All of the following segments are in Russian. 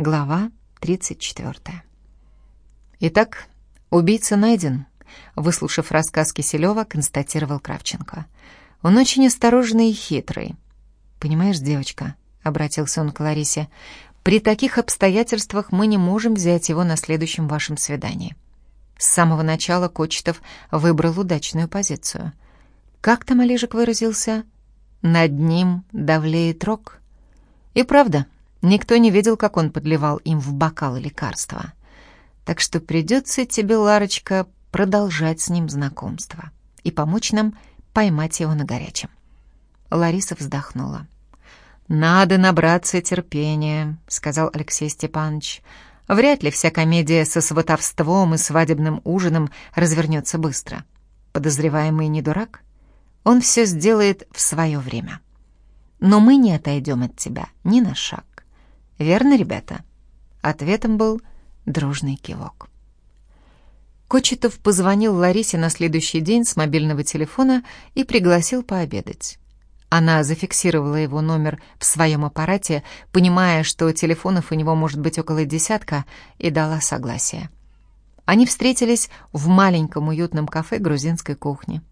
Глава 34. Итак, убийца найден, выслушав рассказ Киселева, констатировал Кравченко. Он очень осторожный и хитрый. Понимаешь, девочка, обратился он к Ларисе, при таких обстоятельствах мы не можем взять его на следующем вашем свидании. С самого начала Кочетов выбрал удачную позицию. Как там Олежек выразился? Над ним давлеет рог. И правда, Никто не видел, как он подливал им в бокалы лекарства. Так что придется тебе, Ларочка, продолжать с ним знакомство и помочь нам поймать его на горячем. Лариса вздохнула. «Надо набраться терпения», — сказал Алексей Степанович. «Вряд ли вся комедия со сватовством и свадебным ужином развернется быстро. Подозреваемый не дурак. Он все сделает в свое время. Но мы не отойдем от тебя ни на шаг. Верно, ребята?» Ответом был дружный кивок. Кочетов позвонил Ларисе на следующий день с мобильного телефона и пригласил пообедать. Она зафиксировала его номер в своем аппарате, понимая, что телефонов у него может быть около десятка, и дала согласие. Они встретились в маленьком уютном кафе грузинской кухни.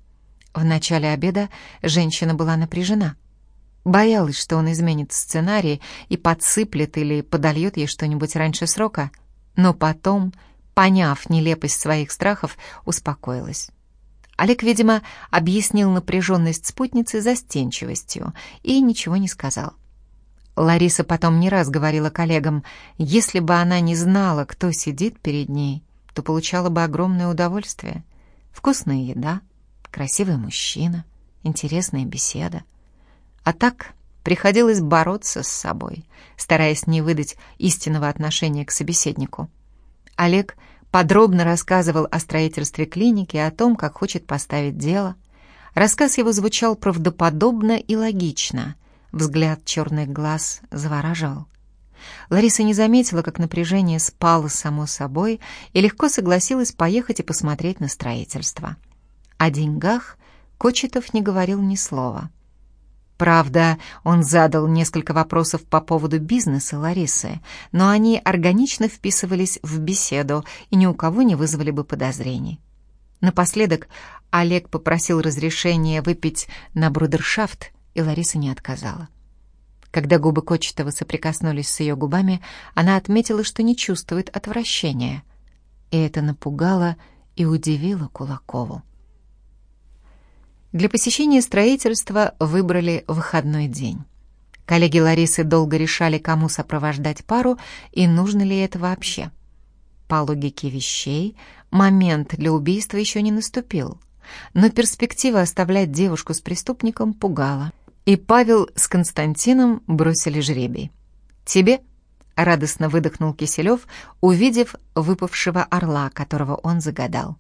В начале обеда женщина была напряжена — Боялась, что он изменит сценарий и подсыплет или подольет ей что-нибудь раньше срока, но потом, поняв нелепость своих страхов, успокоилась. Олег, видимо, объяснил напряженность спутницы застенчивостью и ничего не сказал. Лариса потом не раз говорила коллегам, если бы она не знала, кто сидит перед ней, то получала бы огромное удовольствие. Вкусная еда, красивый мужчина, интересная беседа — а так приходилось бороться с собой, стараясь не выдать истинного отношения к собеседнику. Олег подробно рассказывал о строительстве клиники, о том, как хочет поставить дело. Рассказ его звучал правдоподобно и логично. Взгляд черных глаз завораживал. Лариса не заметила, как напряжение спало само собой, и легко согласилась поехать и посмотреть на строительство. О деньгах Кочетов не говорил ни слова. Правда, он задал несколько вопросов по поводу бизнеса Ларисы, но они органично вписывались в беседу и ни у кого не вызвали бы подозрений. Напоследок Олег попросил разрешения выпить на брудершафт, и Лариса не отказала. Когда губы Кочетова соприкоснулись с ее губами, она отметила, что не чувствует отвращения. И это напугало и удивило Кулакову. Для посещения строительства выбрали выходной день. Коллеги Ларисы долго решали, кому сопровождать пару и нужно ли это вообще. По логике вещей, момент для убийства еще не наступил, но перспектива оставлять девушку с преступником пугала. И Павел с Константином бросили жребий. «Тебе?» — радостно выдохнул Киселев, увидев выпавшего орла, которого он загадал.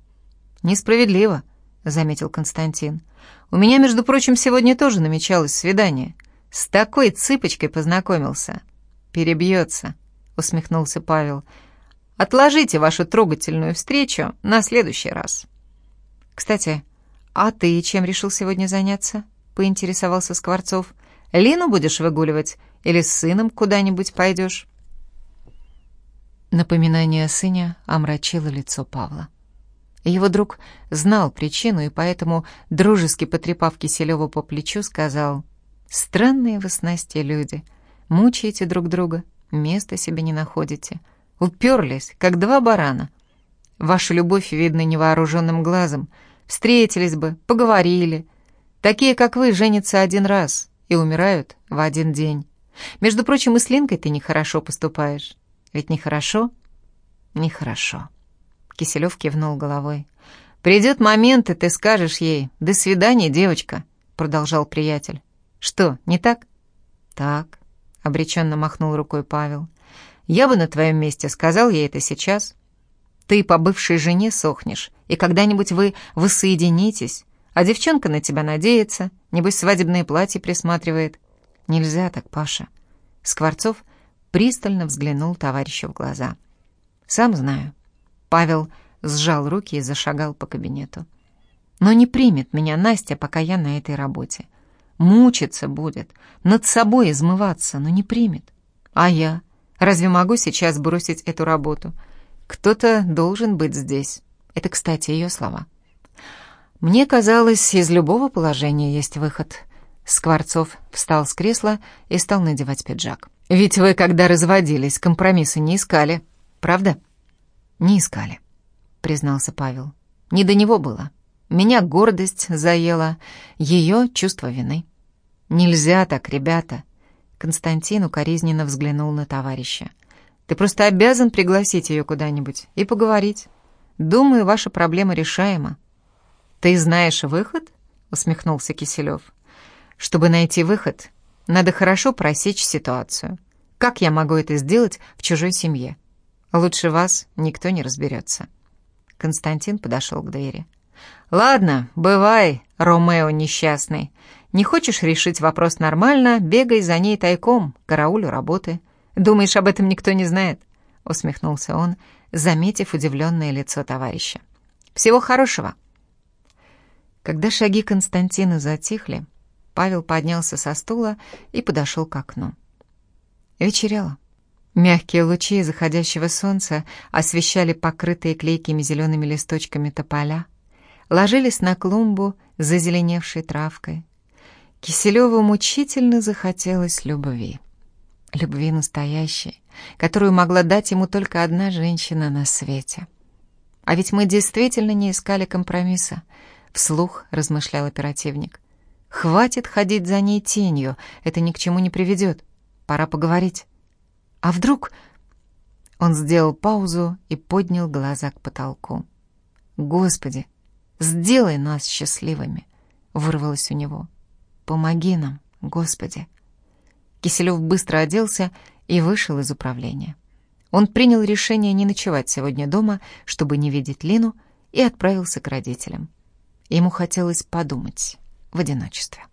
«Несправедливо», — заметил Константин. У меня, между прочим, сегодня тоже намечалось свидание. С такой цыпочкой познакомился. Перебьется, усмехнулся Павел. Отложите вашу трогательную встречу на следующий раз. Кстати, а ты чем решил сегодня заняться? Поинтересовался Скворцов. Лину будешь выгуливать или с сыном куда-нибудь пойдешь? Напоминание о сыне омрачило лицо Павла. Его друг знал причину и поэтому, дружески потрепав Киселева по плечу, сказал, «Странные вы снасти люди. Мучаете друг друга, места себе не находите. Уперлись, как два барана. Ваша любовь видна невооруженным глазом. Встретились бы, поговорили. Такие, как вы, женятся один раз и умирают в один день. Между прочим, и с Линкой ты нехорошо поступаешь. Ведь нехорошо? Нехорошо. Киселев кивнул головой. «Придет момент, и ты скажешь ей «До свидания, девочка», — продолжал приятель. «Что, не так?» «Так», — обреченно махнул рукой Павел. «Я бы на твоем месте сказал ей это сейчас. Ты по бывшей жене сохнешь, и когда-нибудь вы воссоединитесь, а девчонка на тебя надеется, небось свадебные платья присматривает. Нельзя так, Паша». Скворцов пристально взглянул товарищу в глаза. «Сам знаю, Павел сжал руки и зашагал по кабинету. Но не примет меня Настя, пока я на этой работе. Мучиться будет, над собой измываться, но не примет. А я? Разве могу сейчас бросить эту работу? Кто-то должен быть здесь. Это, кстати, ее слова. Мне казалось, из любого положения есть выход. Скворцов встал с кресла и стал надевать пиджак. Ведь вы, когда разводились, компромиссы не искали, правда? Не искали, признался Павел. Не до него было. Меня гордость заела, ее чувство вины. Нельзя так, ребята. Константин укоризненно взглянул на товарища. Ты просто обязан пригласить ее куда-нибудь и поговорить. Думаю, ваша проблема решаема. Ты знаешь выход? Усмехнулся Киселев. Чтобы найти выход, надо хорошо просечь ситуацию. Как я могу это сделать в чужой семье? Лучше вас никто не разберется. Константин подошел к двери. «Ладно, бывай, Ромео несчастный. Не хочешь решить вопрос нормально, бегай за ней тайком, караулю работы. Думаешь, об этом никто не знает?» Усмехнулся он, заметив удивленное лицо товарища. «Всего хорошего!» Когда шаги Константина затихли, Павел поднялся со стула и подошел к окну. Вечерело. Мягкие лучи заходящего солнца освещали покрытые клейкими зелеными листочками тополя, ложились на клумбу с зазеленевшей травкой. Киселеву мучительно захотелось любви. Любви настоящей, которую могла дать ему только одна женщина на свете. А ведь мы действительно не искали компромисса, вслух размышлял оперативник. Хватит ходить за ней тенью, это ни к чему не приведет. Пора поговорить. А вдруг... Он сделал паузу и поднял глаза к потолку. «Господи, сделай нас счастливыми!» — вырвалось у него. «Помоги нам, Господи!» Киселев быстро оделся и вышел из управления. Он принял решение не ночевать сегодня дома, чтобы не видеть Лину, и отправился к родителям. Ему хотелось подумать в одиночестве.